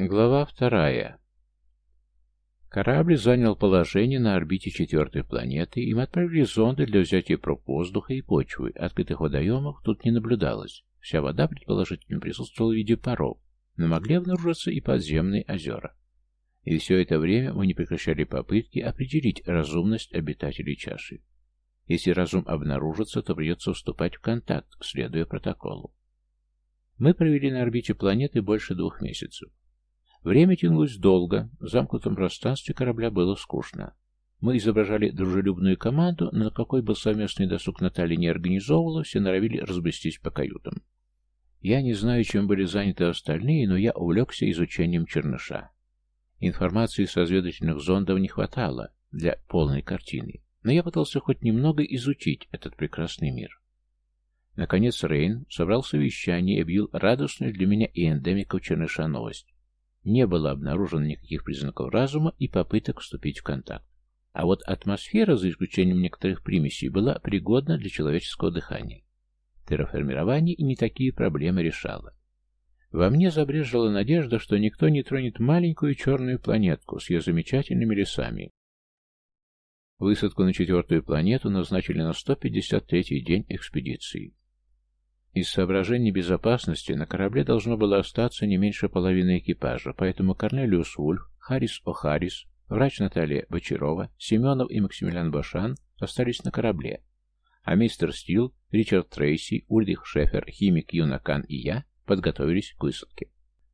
Глава вторая. Корабль занял положение на орбите четвертой планеты, им отправили зонды для взятия проб воздуха и почвы. Открытых водоемов тут не наблюдалось. Вся вода предположительно присутствовала в виде паров, но могли обнаружиться и подземные озера. И все это время мы не прекращали попытки определить разумность обитателей чаши. Если разум обнаружится, то придется вступать в контакт, следуя протоколу. Мы провели на орбите планеты больше двух месяцев. Время тянулось долго, в замкнутом пространстве корабля было скучно. Мы изображали дружелюбную команду, но какой бы совместный досуг Наталья не организовывала, все норовили разбрестись по каютам. Я не знаю, чем были заняты остальные, но я увлекся изучением черныша. Информации с разведывательных зондов не хватало для полной картины, но я пытался хоть немного изучить этот прекрасный мир. Наконец Рейн собрал совещание и объявил радостную для меня и эндемиков черныша новость. Не было обнаружено никаких признаков разума и попыток вступить в контакт. А вот атмосфера, за исключением некоторых примесей, была пригодна для человеческого дыхания. Терраформирование и не такие проблемы решало. Во мне забрежила надежда, что никто не тронет маленькую черную планетку с ее замечательными лесами. Высадку на четвертую планету назначили на 153-й день экспедиции. Из соображений безопасности на корабле должно было остаться не меньше половины экипажа, поэтому Корнелиус Вульф, Харрис О'Харрис, врач Наталья Бочарова, Семенов и Максимилиан Башан остались на корабле, а мистер Стил, Ричард Трейси, Ульрих Шефер, химик Юнакан и я подготовились к высадке.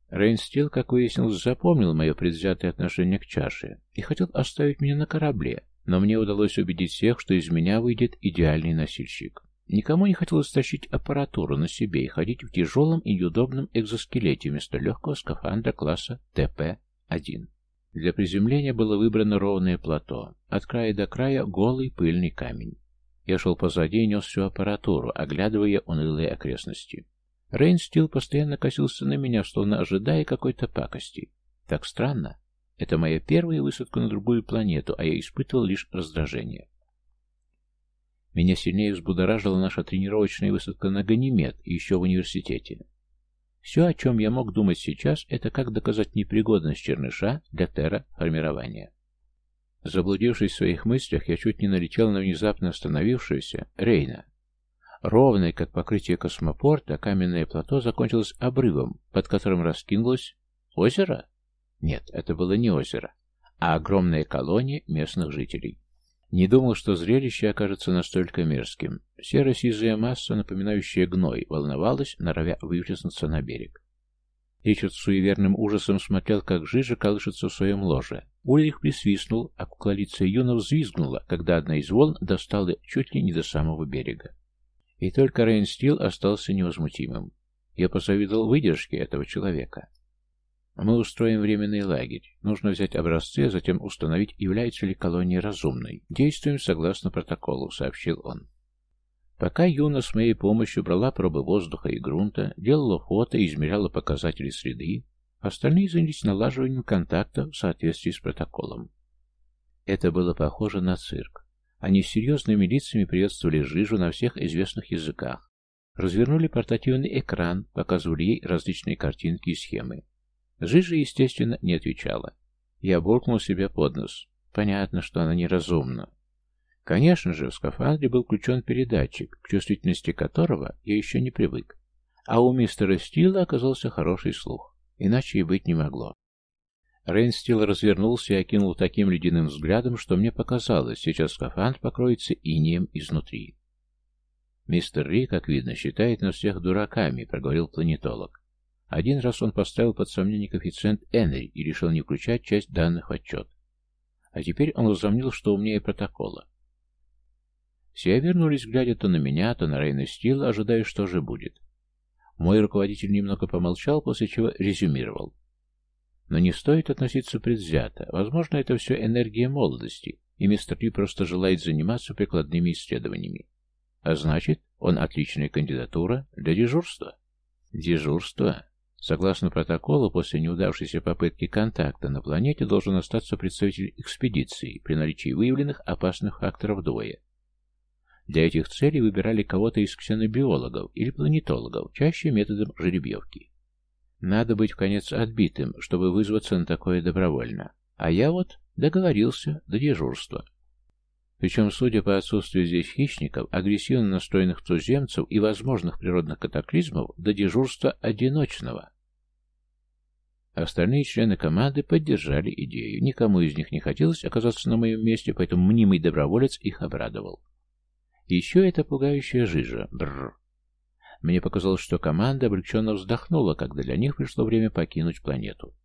Рейн Стил, как выяснилось, запомнил мое предвзятое отношение к чаше и хотел оставить меня на корабле, но мне удалось убедить всех, что из меня выйдет идеальный носильщик. Никому не хотелось тащить аппаратуру на себе и ходить в тяжелом и неудобном экзоскелете вместо легкого скафандра класса ТП-1. Для приземления было выбрано ровное плато, от края до края голый пыльный камень. Я шел позади и нес всю аппаратуру, оглядывая унылые окрестности. Рейн Стил постоянно косился на меня, словно ожидая какой-то пакости. Так странно. Это моя первая высадка на другую планету, а я испытывал лишь раздражение. Меня сильнее взбудоражила наша тренировочная высадка на Ганимед и еще в университете. Все, о чем я мог думать сейчас, это как доказать непригодность черныша для терраформирования. Заблудившись в своих мыслях, я чуть не налетел на внезапно остановившуюся Рейна. Ровное, как покрытие космопорта, каменное плато закончилось обрывом, под которым раскинулось озеро? Нет, это было не озеро, а огромная колония местных жителей. Не думал, что зрелище окажется настолько мерзким. Серо-сизая масса, напоминающая гной, волновалась, норовя выплеснуться на берег. Ричард с суеверным ужасом смотрел, как жижа колышется в своем ложе. Ульрих присвистнул, а куклолица Юна взвизгнула, когда одна из волн достала чуть ли не до самого берега. И только Рейн Стил остался невозмутимым. Я позавидовал выдержке этого человека. Мы устроим временный лагерь. Нужно взять образцы, а затем установить, является ли колония разумной. Действуем согласно протоколу, сообщил он. Пока Юна с моей помощью брала пробы воздуха и грунта, делала фото и измеряла показатели среды, остальные занялись налаживанием контакта в соответствии с протоколом. Это было похоже на цирк. Они с серьезными лицами приветствовали жижу на всех известных языках, развернули портативный экран, показывали ей различные картинки и схемы. Жижа, естественно, не отвечала. Я буркнул себе под нос. Понятно, что она неразумна. Конечно же, в скафандре был включен передатчик, к чувствительности которого я еще не привык. А у мистера Стила оказался хороший слух. Иначе и быть не могло. Рейн Стил развернулся и окинул таким ледяным взглядом, что мне показалось, сейчас скафандр покроется инием изнутри. «Мистер Ри, как видно, считает нас всех дураками», — проговорил планетолог. Один раз он поставил под сомнение коэффициент Энри и решил не включать часть данных в отчет. А теперь он возомнил, что умнее протокола. Все вернулись, глядя то на меня, то на Рейна Стила, ожидая, что же будет. Мой руководитель немного помолчал, после чего резюмировал. Но не стоит относиться предвзято. Возможно, это все энергия молодости, и мистер Ли просто желает заниматься прикладными исследованиями. А значит, он отличная кандидатура для дежурства. Дежурство? Согласно протоколу, после неудавшейся попытки контакта на планете должен остаться представитель экспедиции при наличии выявленных опасных факторов двое. Для этих целей выбирали кого-то из ксенобиологов или планетологов, чаще методом жеребьевки. Надо быть в конец отбитым, чтобы вызваться на такое добровольно. А я вот договорился до дежурства. Причем, судя по отсутствию здесь хищников, агрессивно настроенных туземцев и возможных природных катаклизмов, до дежурства одиночного. Остальные члены команды поддержали идею. Никому из них не хотелось оказаться на моем месте, поэтому мнимый доброволец их обрадовал. еще эта пугающая жижа. Бррр. Мне показалось, что команда облегченно вздохнула, когда для них пришло время покинуть планету.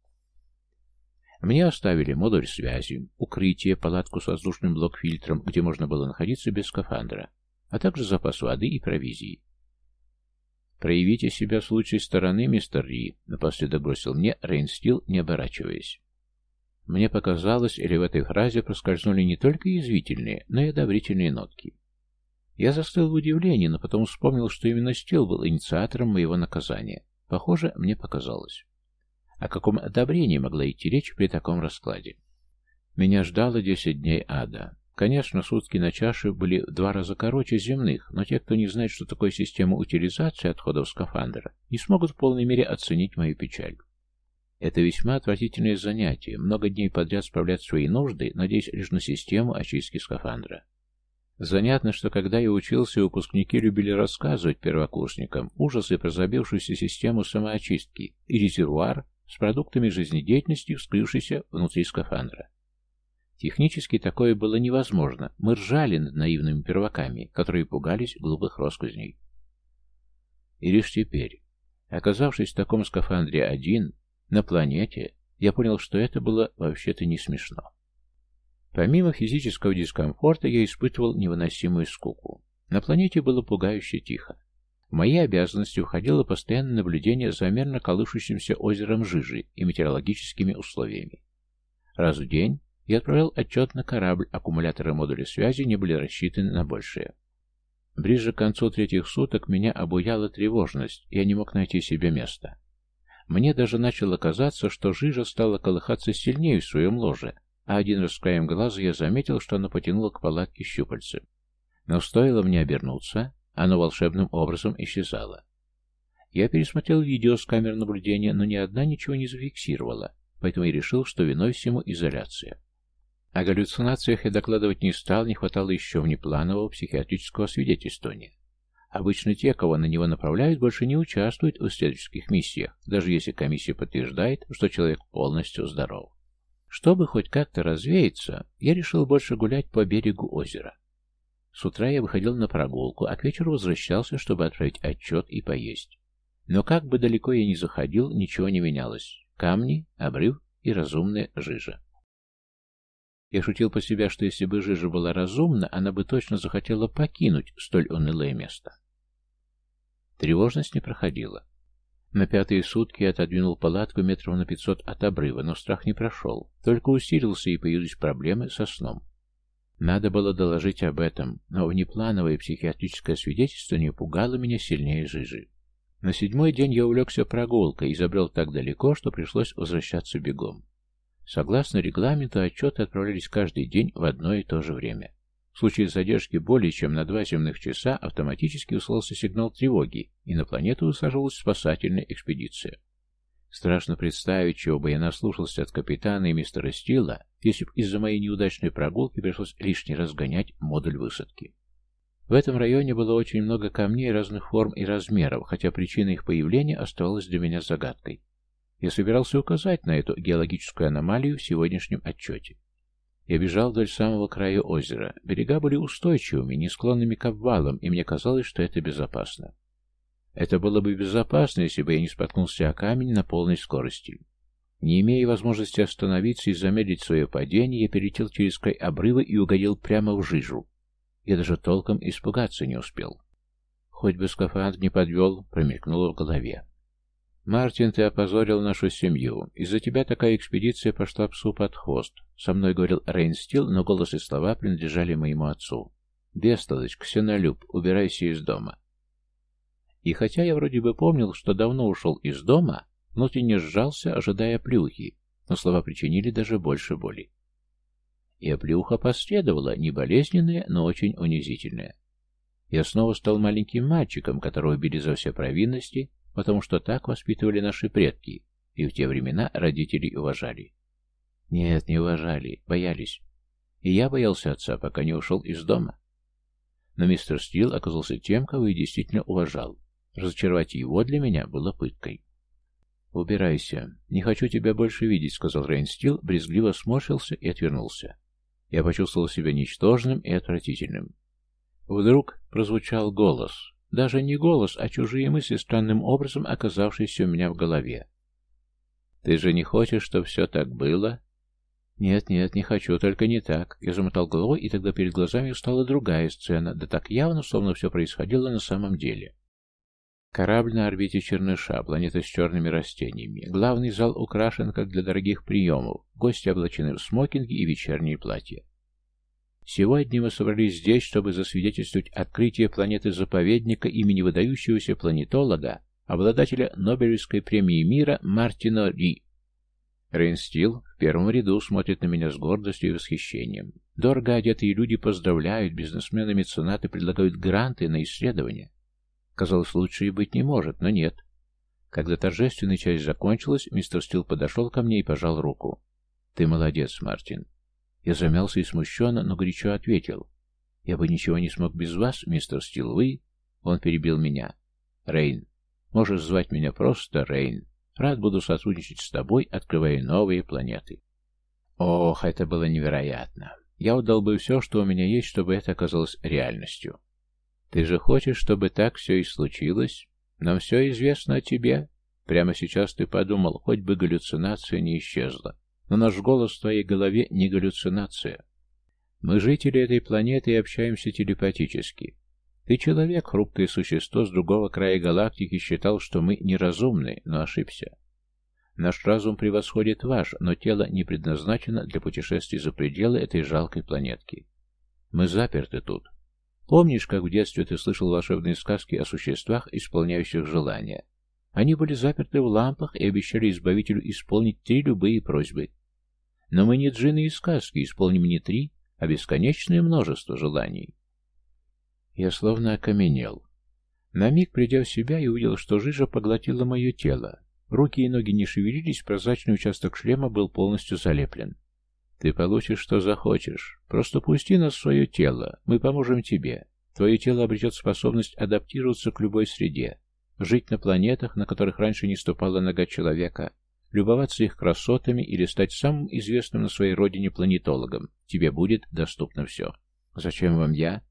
Мне оставили модуль связи, укрытие, палатку с воздушным блок-фильтром, где можно было находиться без скафандра, а также запас воды и провизии. «Проявите себя с лучшей стороны, мистер Ри», — напоследок бросил мне Рейнстил, не оборачиваясь. Мне показалось, или в этой фразе проскользнули не только язвительные, но и одобрительные нотки. Я застыл в удивлении, но потом вспомнил, что именно Стил был инициатором моего наказания. Похоже, мне показалось. О каком одобрении могла идти речь при таком раскладе? Меня ждало десять дней ада. Конечно, сутки на чаше были в два раза короче земных, но те, кто не знает, что такое система утилизации отходов скафандра, не смогут в полной мере оценить мою печаль. Это весьма отвратительное занятие, много дней подряд справлять свои нужды, надеясь лишь на систему очистки скафандра. Занятно, что когда я учился, выпускники любили рассказывать первокурсникам ужасы про забившуюся систему самоочистки и резервуар с продуктами жизнедеятельности, вскрывшийся внутри скафандра. Технически такое было невозможно. Мы ржали над наивными перваками, которые пугались глупых росказней. И лишь теперь, оказавшись в таком скафандре один, на планете, я понял, что это было вообще-то не смешно. Помимо физического дискомфорта, я испытывал невыносимую скуку. На планете было пугающе тихо. В мои обязанности входило постоянное наблюдение за мерно колышущимся озером Жижи и метеорологическими условиями. Раз в день я отправлял отчет на корабль, аккумуляторы модуля связи не были рассчитаны на большее. Ближе к концу третьих суток меня обуяла тревожность, я не мог найти себе места. Мне даже начало казаться, что Жижа стала колыхаться сильнее в своем ложе, а один раз краем глаза я заметил, что оно потянуло к палатке щупальцы. Но стоило мне обернуться, оно волшебным образом исчезало. Я пересмотрел видео с камер наблюдения, но ни одна ничего не зафиксировала, поэтому я решил, что виной всему изоляция. О галлюцинациях я докладывать не стал, не хватало еще внепланового психиатрического свидетельствования. Обычно те, кого на него направляют, больше не участвуют в исследовательских миссиях, даже если комиссия подтверждает, что человек полностью здоров. Чтобы хоть как-то развеяться, я решил больше гулять по берегу озера. С утра я выходил на прогулку, а к вечеру возвращался, чтобы отправить отчет и поесть. Но как бы далеко я ни заходил, ничего не менялось. Камни, обрыв и разумная жижа. Я шутил по себя, что если бы жижа была разумна, она бы точно захотела покинуть столь унылое место. Тревожность не проходила. На пятые сутки я отодвинул палатку метров на пятьсот от обрыва, но страх не прошел, только усилился и появились проблемы со сном. Надо было доложить об этом, но внеплановое психиатрическое свидетельство не пугало меня сильнее жижи. На седьмой день я увлекся прогулкой и забрел так далеко, что пришлось возвращаться бегом. Согласно регламенту, отчеты отправлялись каждый день в одно и то же время. В случае задержки более чем на два земных часа автоматически услался сигнал тревоги, и на планету высаживалась спасательная экспедиция. Страшно представить, чего бы я наслушался от капитана и мистера Стила, если бы из-за моей неудачной прогулки пришлось лишний раз гонять модуль высадки. В этом районе было очень много камней разных форм и размеров, хотя причина их появления оставалась для меня загадкой. Я собирался указать на эту геологическую аномалию в сегодняшнем отчете. Я бежал вдоль самого края озера. Берега были устойчивыми, не склонными к обвалам, и мне казалось, что это безопасно. Это было бы безопасно, если бы я не споткнулся о камень на полной скорости. Не имея возможности остановиться и замедлить свое падение, я перелетел через край обрыва и угодил прямо в жижу. Я даже толком испугаться не успел. Хоть бы скафандр не подвел, промелькнуло в голове. «Мартин, ты опозорил нашу семью. Из-за тебя такая экспедиция пошла псу под хвост», — со мной говорил Рейнстил, но голос и слова принадлежали моему отцу. «Бестолочь, ксенолюб, убирайся из дома». И хотя я вроде бы помнил, что давно ушел из дома, внутренне сжался, ожидая плюхи, но слова причинили даже больше боли. И оплюха последовала, не болезненная, но очень унизительная. Я снова стал маленьким мальчиком, которого били за все провинности, потому что так воспитывали наши предки, и в те времена родителей уважали. Нет, не уважали, боялись. И я боялся отца, пока не ушел из дома. Но мистер Стил оказался тем, кого я действительно уважал. Разочаровать его для меня было пыткой. «Убирайся. Не хочу тебя больше видеть», — сказал Рейн Стил, брезгливо сморщился и отвернулся. Я почувствовал себя ничтожным и отвратительным. Вдруг прозвучал голос. Даже не голос, а чужие мысли, странным образом оказавшиеся у меня в голове. «Ты же не хочешь, чтобы все так было?» «Нет, нет, не хочу, только не так». Я замотал головой, и тогда перед глазами стала другая сцена, да так явно, словно все происходило на самом деле. Корабль на орбите Черныша, планета с черными растениями. Главный зал украшен, как для дорогих приемов. Гости облачены в смокинги и вечерние платья. Сегодня мы собрались здесь, чтобы засвидетельствовать открытие планеты-заповедника имени выдающегося планетолога, обладателя Нобелевской премии мира Мартина Ри. Рейнстил в первом ряду смотрит на меня с гордостью и восхищением. Дорого одетые люди поздравляют, бизнесмены-меценаты предлагают гранты на исследования. Казалось, лучше и быть не может, но нет. Когда торжественная часть закончилась, мистер Стил подошел ко мне и пожал руку. «Ты молодец, Мартин». Я замялся и смущенно, но горячо ответил. «Я бы ничего не смог без вас, мистер Стил, вы...» Он перебил меня. «Рейн. Можешь звать меня просто Рейн. Рад буду сотрудничать с тобой, открывая новые планеты. Ох, это было невероятно. Я отдал бы все, что у меня есть, чтобы это оказалось реальностью. Ты же хочешь, чтобы так все и случилось? Нам все известно о тебе. Прямо сейчас ты подумал, хоть бы галлюцинация не исчезла. Но наш голос в твоей голове не галлюцинация. Мы жители этой планеты и общаемся телепатически. Ты человек, хрупкое существо с другого края галактики, считал, что мы неразумны, но ошибся. Наш разум превосходит ваш, но тело не предназначено для путешествий за пределы этой жалкой планетки. Мы заперты тут. Помнишь, как в детстве ты слышал волшебные сказки о существах, исполняющих желания? Они были заперты в лампах и обещали избавителю исполнить три любые просьбы. Но мы не джины и сказки, исполним не три, а бесконечное множество желаний. Я словно окаменел. На миг, придя в себя, и увидел, что жижа поглотила мое тело. Руки и ноги не шевелились, прозрачный участок шлема был полностью залеплен. «Ты получишь, что захочешь. Просто пусти нас в свое тело. Мы поможем тебе. Твое тело обретет способность адаптироваться к любой среде, жить на планетах, на которых раньше не ступала нога человека, любоваться их красотами или стать самым известным на своей родине планетологом. Тебе будет доступно все. Зачем вам я?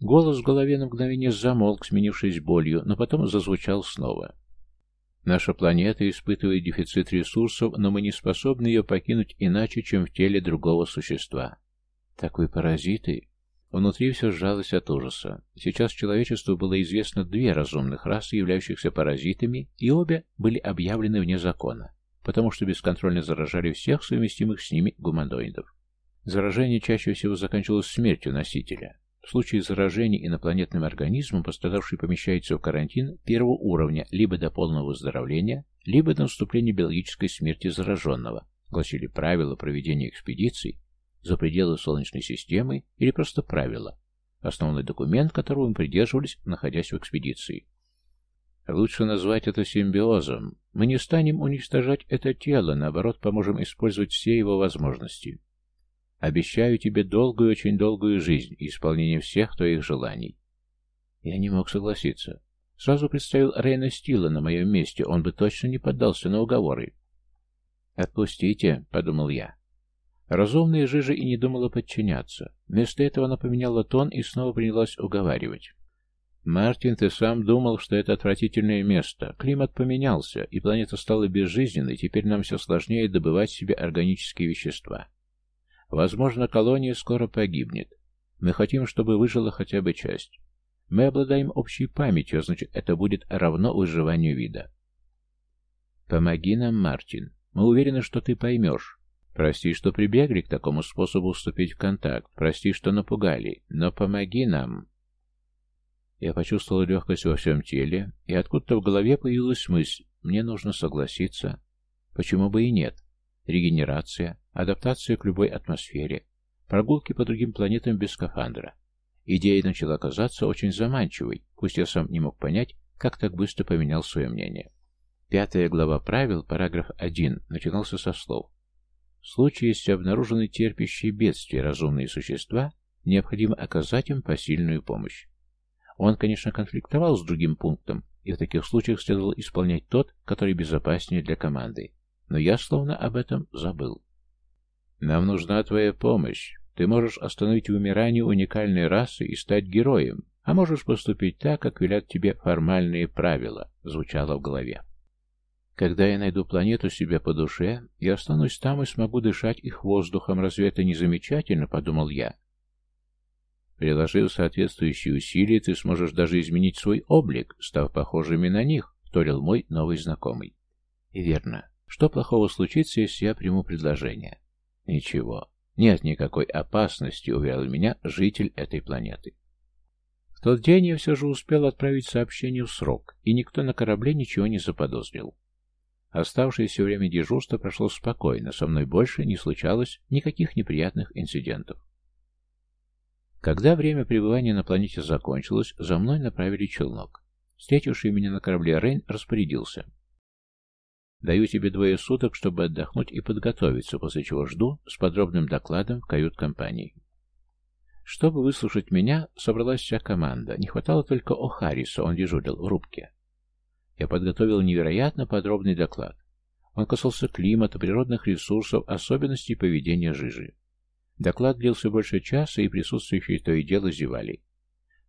Голос в голове на мгновение замолк, сменившись болью, но потом зазвучал снова. Наша планета испытывает дефицит ресурсов, но мы не способны ее покинуть иначе, чем в теле другого существа. Так вы паразиты? Внутри все сжалось от ужаса. Сейчас человечеству было известно две разумных расы, являющихся паразитами, и обе были объявлены вне закона, потому что бесконтрольно заражали всех совместимых с ними гуманоидов. Заражение чаще всего заканчивалось смертью носителя. В случае заражения инопланетным организмом пострадавший помещается в карантин первого уровня либо до полного выздоровления, либо до наступления биологической смерти зараженного, гласили правила проведения экспедиций за пределы Солнечной системы или просто правила, основной документ которого мы придерживались, находясь в экспедиции. Лучше назвать это симбиозом. Мы не станем уничтожать это тело, наоборот, поможем использовать все его возможности. Обещаю тебе долгую, очень долгую жизнь и исполнение всех твоих желаний. Я не мог согласиться. Сразу представил Рейна Стила на моем месте, он бы точно не поддался на уговоры. «Отпустите», — подумал я. Разумная жижа и не думала подчиняться. Вместо этого она поменяла тон и снова принялась уговаривать. «Мартин, ты сам думал, что это отвратительное место. Климат поменялся, и планета стала безжизненной, теперь нам все сложнее добывать себе органические вещества. Возможно, колония скоро погибнет. Мы хотим, чтобы выжила хотя бы часть. Мы обладаем общей памятью, а значит, это будет равно выживанию вида. Помоги нам, Мартин. Мы уверены, что ты поймешь. Прости, что прибегли к такому способу вступить в контакт. Прости, что напугали. Но помоги нам. Я почувствовал легкость во всем теле, и откуда-то в голове появилась мысль. Мне нужно согласиться. Почему бы и нет? Регенерация, адаптация к любой атмосфере, прогулки по другим планетам без скафандра. Идея начала казаться очень заманчивой, пусть я сам не мог понять, как так быстро поменял свое мнение. Пятая глава правил, параграф 1, начинался со слов. В случае, если обнаружены терпящие бедствия разумные существа, необходимо оказать им посильную помощь. Он, конечно, конфликтовал с другим пунктом, и в таких случаях следовало исполнять тот, который безопаснее для команды. Но я словно об этом забыл. «Нам нужна твоя помощь. Ты можешь остановить вымирание уникальной расы и стать героем, а можешь поступить так, как велят тебе формальные правила», — звучало в голове. Когда я найду планету себе по душе, я останусь там и смогу дышать их воздухом. Разве это не замечательно? Подумал я. Приложив соответствующие усилия, ты сможешь даже изменить свой облик, став похожими на них, вторил мой новый знакомый. И верно. Что плохого случится, если я приму предложение? Ничего. Нет никакой опасности, уверил меня житель этой планеты. В тот день я все же успел отправить сообщение в срок, и никто на корабле ничего не заподозрил. Оставшееся время дежурства прошло спокойно, со мной больше не случалось никаких неприятных инцидентов. Когда время пребывания на планете закончилось, за мной направили челнок. Встретивший меня на корабле Рейн распорядился. «Даю тебе двое суток, чтобы отдохнуть и подготовиться, после чего жду с подробным докладом в кают-компании». Чтобы выслушать меня, собралась вся команда. Не хватало только О'Харриса, он дежурил в рубке. Я подготовил невероятно подробный доклад. Он касался климата, природных ресурсов, особенностей поведения жижи. Доклад длился больше часа, и присутствующие то и дело зевали.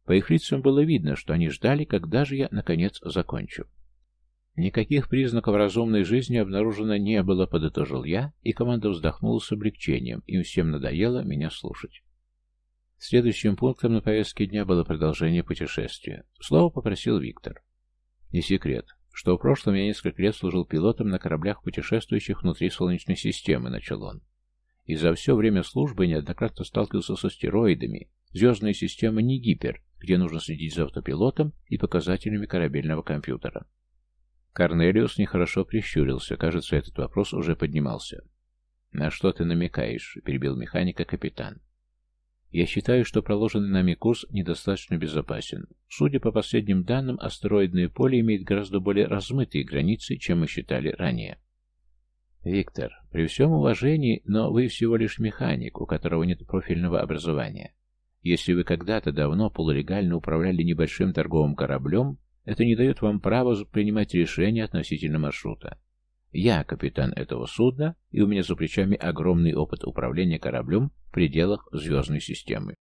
По их лицам было видно, что они ждали, когда же я, наконец, закончу. Никаких признаков разумной жизни обнаружено не было, подытожил я, и команда вздохнула с облегчением, им всем надоело меня слушать. Следующим пунктом на повестке дня было продолжение путешествия. Слово попросил Виктор. Не секрет, что в прошлом я несколько лет служил пилотом на кораблях, путешествующих внутри Солнечной системы, начал он. И за все время службы неоднократно сталкивался с астероидами. Звездная система не гипер, где нужно следить за автопилотом и показателями корабельного компьютера. Корнелиус нехорошо прищурился. Кажется, этот вопрос уже поднимался. «На что ты намекаешь?» — перебил механика капитан. Я считаю, что проложенный нами курс недостаточно безопасен. Судя по последним данным, астероидное поле имеет гораздо более размытые границы, чем мы считали ранее. Виктор, при всем уважении, но вы всего лишь механик, у которого нет профильного образования. Если вы когда-то давно полулегально управляли небольшим торговым кораблем, это не дает вам права принимать решения относительно маршрута. Я капитан этого судна, и у меня за плечами огромный опыт управления кораблем в пределах звездной системы.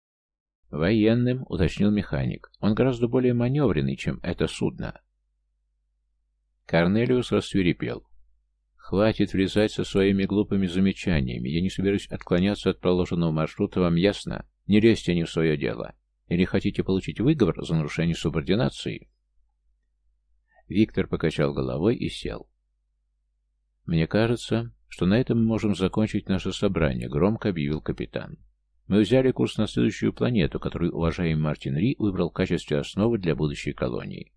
Военным, уточнил механик. Он гораздо более маневренный, чем это судно. Корнелиус рассверепел. «Хватит влезать со своими глупыми замечаниями. Я не собираюсь отклоняться от проложенного маршрута, вам ясно? Не лезьте не в свое дело. Или хотите получить выговор за нарушение субординации?» Виктор покачал головой и сел. «Мне кажется, что на этом мы можем закончить наше собрание», — громко объявил капитан. «Мы взяли курс на следующую планету, которую уважаемый Мартин Ри выбрал в качестве основы для будущей колонии.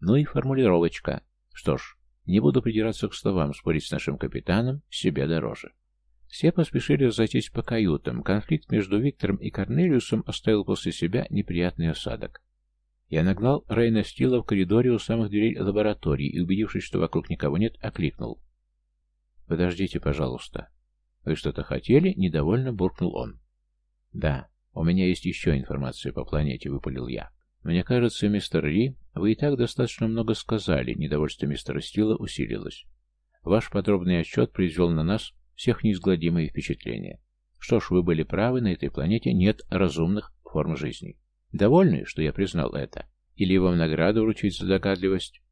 Ну и формулировочка. Что ж, не буду придираться к словам, спорить с нашим капитаном себе дороже». Все поспешили разойтись по каютам. Конфликт между Виктором и Корнелиусом оставил после себя неприятный осадок. Я нагнал Рейна Стила в коридоре у самых дверей лаборатории и, убедившись, что вокруг никого нет, окликнул. «Подождите, пожалуйста». «Вы что-то хотели?» — недовольно буркнул он. «Да, у меня есть еще информация по планете», — выпалил я. «Мне кажется, мистер Ри, вы и так достаточно много сказали», — недовольство мистера Стила усилилось. «Ваш подробный отчет произвел на нас всех неизгладимые впечатления. Что ж, вы были правы, на этой планете нет разумных форм жизни. Довольны, что я признал это? Или вам награду вручить за догадливость?»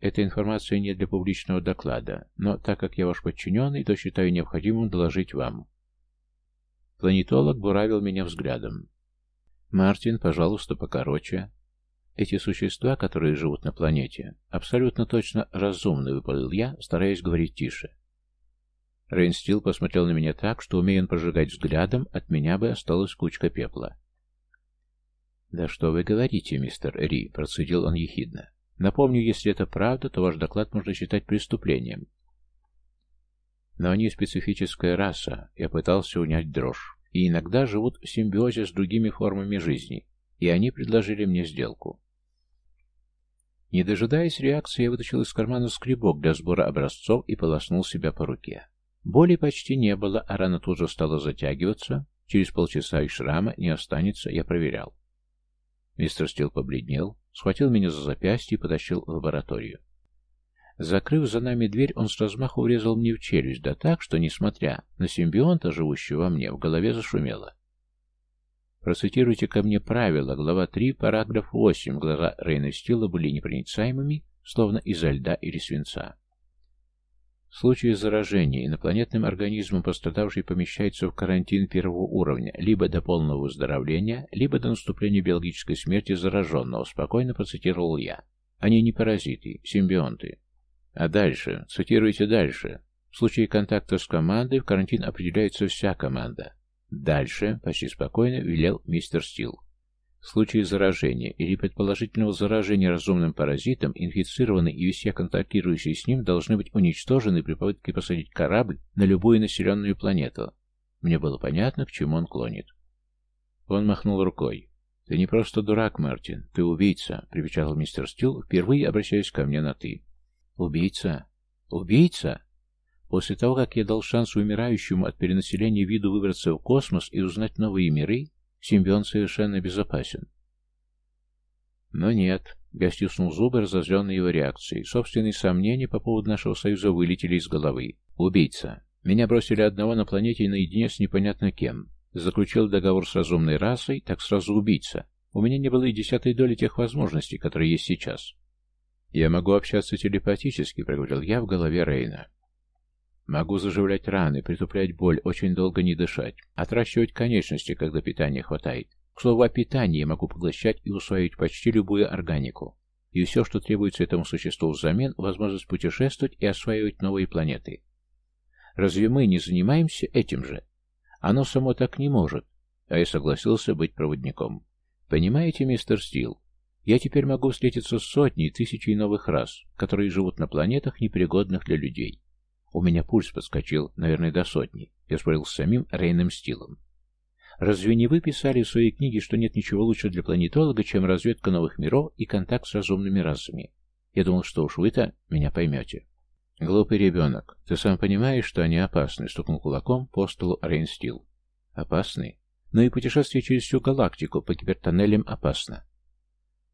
Эта информация не для публичного доклада, но так как я ваш подчиненный, то считаю необходимым доложить вам. Планетолог буравил меня взглядом. «Мартин, пожалуйста, покороче. Эти существа, которые живут на планете, абсолютно точно разумны», — выпалил я, стараясь говорить тише. Рейнстил посмотрел на меня так, что, умея он прожигать взглядом, от меня бы осталась кучка пепла. «Да что вы говорите, мистер Ри?» — процедил он ехидно. Напомню, если это правда, то ваш доклад можно считать преступлением. Но они специфическая раса, я пытался унять дрожь, и иногда живут в симбиозе с другими формами жизни, и они предложили мне сделку. Не дожидаясь реакции, я вытащил из кармана скребок для сбора образцов и полоснул себя по руке. Боли почти не было, а рана тут же стала затягиваться. Через полчаса и шрама не останется, я проверял. Мистер Стил побледнел, схватил меня за запястье и потащил в лабораторию. Закрыв за нами дверь, он с размаху врезал мне в челюсть, да так, что, несмотря на симбионта, живущего во мне, в голове зашумело. Процитируйте ко мне правила, глава 3, параграф 8. Глаза Рейна Стила были непроницаемыми, словно изо льда или свинца. В случае заражения инопланетным организмом пострадавший помещается в карантин первого уровня, либо до полного выздоровления, либо до наступления биологической смерти зараженного, спокойно процитировал я. Они не паразиты, симбионты. А дальше, цитируйте дальше. В случае контакта с командой в карантин определяется вся команда. Дальше, почти спокойно, велел мистер Стил. В случае заражения или предположительного заражения разумным паразитом, инфицированный и все контактирующие с ним должны быть уничтожены при попытке посадить корабль на любую населенную планету. Мне было понятно, к чему он клонит. Он махнул рукой. «Ты не просто дурак, Мартин, ты убийца», — припечатал мистер Стил, впервые обращаясь ко мне на «ты». «Убийца? Убийца?» После того, как я дал шанс умирающему от перенаселения виду выбраться в космос и узнать новые миры, симбион совершенно безопасен. Но нет, я стиснул зубы, разозленный его реакцией. Собственные сомнения по поводу нашего союза вылетели из головы. Убийца. Меня бросили одного на планете наедине с непонятно кем. Заключил договор с разумной расой, так сразу убийца. У меня не было и десятой доли тех возможностей, которые есть сейчас. «Я могу общаться телепатически», — проговорил я в голове Рейна. Могу заживлять раны, притуплять боль, очень долго не дышать, отращивать конечности, когда питания хватает. К слову о питании могу поглощать и усваивать почти любую органику. И все, что требуется этому существу взамен, возможность путешествовать и осваивать новые планеты. Разве мы не занимаемся этим же? Оно само так не может, а я согласился быть проводником. Понимаете, мистер Стил, я теперь могу встретиться с сотней, тысячей новых рас, которые живут на планетах, непригодных для людей. У меня пульс подскочил, наверное, до сотни. Я спорил с самим Рейном Стилом. Разве не вы писали в своей книге, что нет ничего лучше для планетолога, чем разведка новых миров и контакт с разумными расами? Я думал, что уж вы-то меня поймете. Глупый ребенок, ты сам понимаешь, что они опасны, стукнул кулаком по столу Рейн Стил. Опасны? Но и путешествие через всю галактику по кибертоннелям опасно.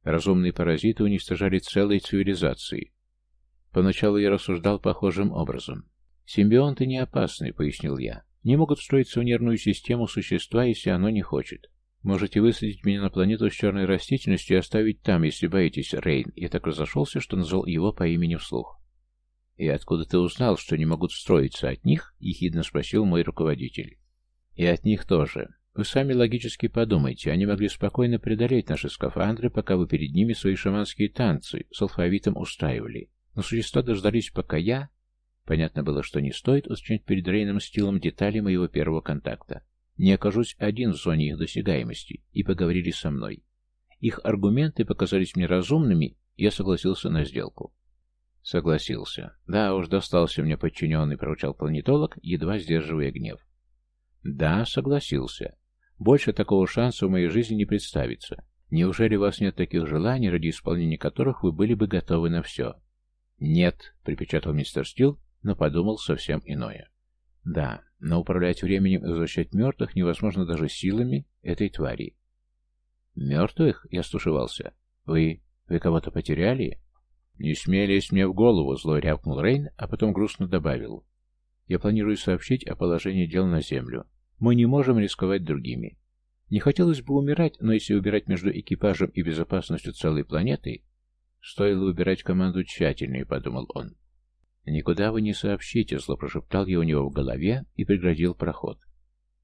Разумные паразиты уничтожали целые цивилизации. Поначалу я рассуждал похожим образом. «Симбионты не опасны», — пояснил я. «Не могут встроиться в нервную систему существа, если оно не хочет. Можете высадить меня на планету с черной растительностью и оставить там, если боитесь, Рейн». Я так разошелся, что назвал его по имени вслух. «И откуда ты узнал, что не могут встроиться от них?» — ехидно спросил мой руководитель. «И от них тоже. Вы сами логически подумайте, они могли спокойно преодолеть наши скафандры, пока вы перед ними свои шаманские танцы с алфавитом устраивали. Но существа дождались, пока я... Понятно было, что не стоит уточнять перед Рейном Стилом детали моего первого контакта. Не окажусь один в зоне их досягаемости, и поговорили со мной. Их аргументы показались мне разумными, и я согласился на сделку. Согласился. Да уж, достался мне подчиненный, проручал планетолог, едва сдерживая гнев. Да, согласился. Больше такого шанса в моей жизни не представится. Неужели у вас нет таких желаний, ради исполнения которых вы были бы готовы на все? «Нет», — припечатал мистер Стил, но подумал совсем иное. «Да, но управлять временем и возвращать мертвых невозможно даже силами этой твари». «Мертвых?» — я стушевался. «Вы... вы кого-то потеряли?» «Не смелись мне в голову», — зло рявкнул Рейн, а потом грустно добавил. «Я планирую сообщить о положении дел на Землю. Мы не можем рисковать другими. Не хотелось бы умирать, но если убирать между экипажем и безопасностью целой планеты, Стоило выбирать команду тщательнее, подумал он. «Никуда вы не сообщите», — зло прошептал я у него в голове и преградил проход.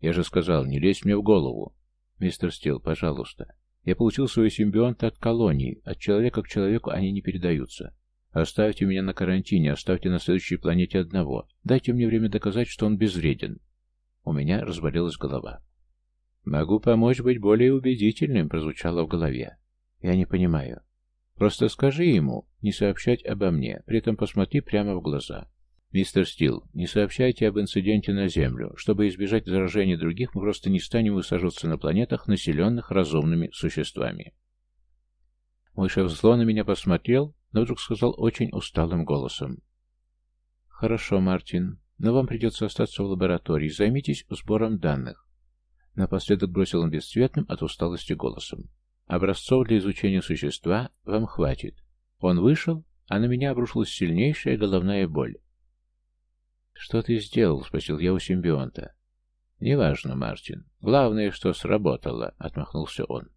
«Я же сказал, не лезь мне в голову». «Мистер Стил, пожалуйста. Я получил свой симбионт от колонии. От человека к человеку они не передаются. Оставьте меня на карантине, оставьте на следующей планете одного. Дайте мне время доказать, что он безвреден». У меня разболелась голова. «Могу помочь быть более убедительным», — прозвучало в голове. «Я не понимаю. Просто скажи ему не сообщать обо мне, при этом посмотри прямо в глаза. Мистер Стил, не сообщайте об инциденте на Землю. Чтобы избежать заражения других, мы просто не станем высаживаться на планетах, населенных разумными существами. Мой шеф зло на меня посмотрел, но вдруг сказал очень усталым голосом. «Хорошо, Мартин, но вам придется остаться в лаборатории. Займитесь сбором данных». Напоследок бросил он бесцветным от усталости голосом. «Образцов для изучения существа вам хватит». Он вышел, а на меня обрушилась сильнейшая головная боль. «Что ты сделал?» — спросил я у симбионта. «Неважно, Мартин. Главное, что сработало», — отмахнулся он.